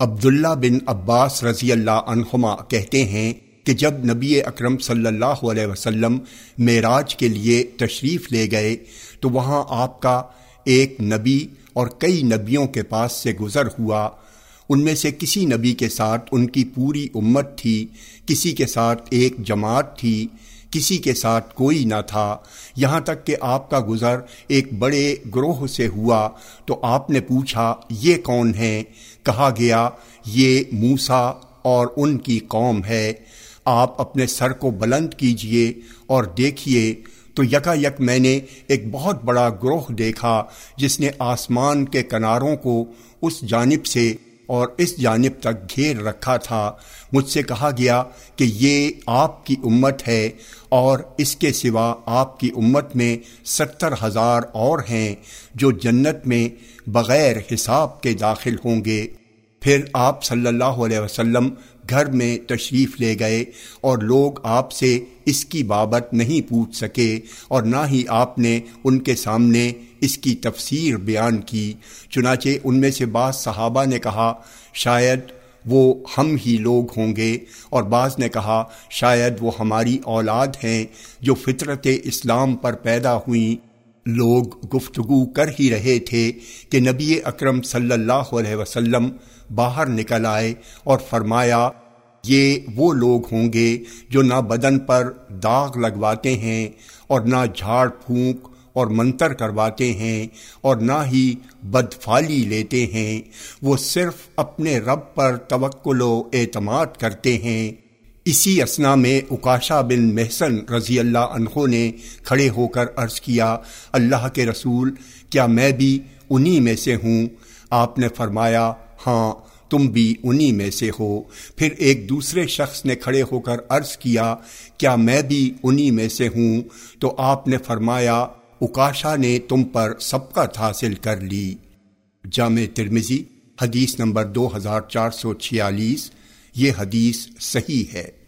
عبداللہ بن عباس رضی اللہ عنہما کہتے ہیں کہ جب نبی اکرم صلی اللہ علیہ وسلم معراج کے لیے تشریف لے گئے، تو وہاں آپ کا ایک نبی اور کئی نبیوں کے پاس سے گزر ہوا۔ ان میں سے کسی نبی کے ساتھ ان کی پوری امت تھی، کسی کے ساتھ ایک جماعت تھی۔ کسی کے ساتھ کوئی نہ تھا۔ یہاں تک کہ آپ کا گزر ایک بڑے گروہ سے ہوا تو آپ نے پوچھا، یہ کون ہیں؟ کہا گیا، یہ موسا اور ان کی قوم ہے۔ آپ اپنے سر کو بلند کیجیے اور دیکھیے تو یکا یک میں نے ایک بہت بڑا گروہ دیکھا جس نے آسمان کے کناروں کو اس جانب سے اور اس جانب تک گھیر رکھا تھا۔ مجھ سے کہا گیا کہ یہ آپ کی امت ہے اور اس کے سوا آپ کی امت میں ستر ہزار اور ہیں جو جنت میں بغیر حساب کے داخل ہوں گے۔ پھر آپ صلی اللہ علیہ وسلم گھر میں تشریف لے گئے اور لوگ آپ سے اس کی بابت نہیں پوچھ سکے اور نہ ہی آپ نے ان کے سامنے اس کی تفسیر بیان کی۔ چنانچہ ان میں سے بعض صحابہ نے کہا، شاید وہ ہم ہی لوگ ہوں گے۔ اور بعض نے کہا، شاید وہ ہماری اولاد ہیں جو فطرت اسلام پر پیدا ہوئیں۔ لوگ گفتگو کر ہی رہے تھے کہ نبی اکرم صلی اللہ علیہ وسلم باہر نکل آئے اور فرمایا، یہ وہ لوگ ہوں گے جو نہ بدن پر داغ لگواتے ہیں اور نہ جھاڑ پھونک اور منتر کرواتے ہیں اور نہ ہی بدفالی لیتے ہیں۔ وہ صرف اپنے رب پر توکل و اعتماد کرتے ہیں۔ اسی اسنا میں اکاشا بن محسن رضی اللہ عنہ نے کھڑے ہو کر عرض کیا، اللہ کے رسول، کیا میں بھی انہی میں سے ہوں؟ آپ نے فرمایا ہاں تم بھی انہی میں سے ہو۔ پھر ایک دوسرے شخص نے کھڑے ہو کر عرض کیا کیا میں بھی انہی میں سے ہوں؟ تو آپ نے فرمایا، اکاشا نے تم پر سبقت حاصل کر لی۔ جامع ترمزی حدیث نمبر دو ہزار چار سو چھیالیس۔ یہ حدیث صحیح ہے۔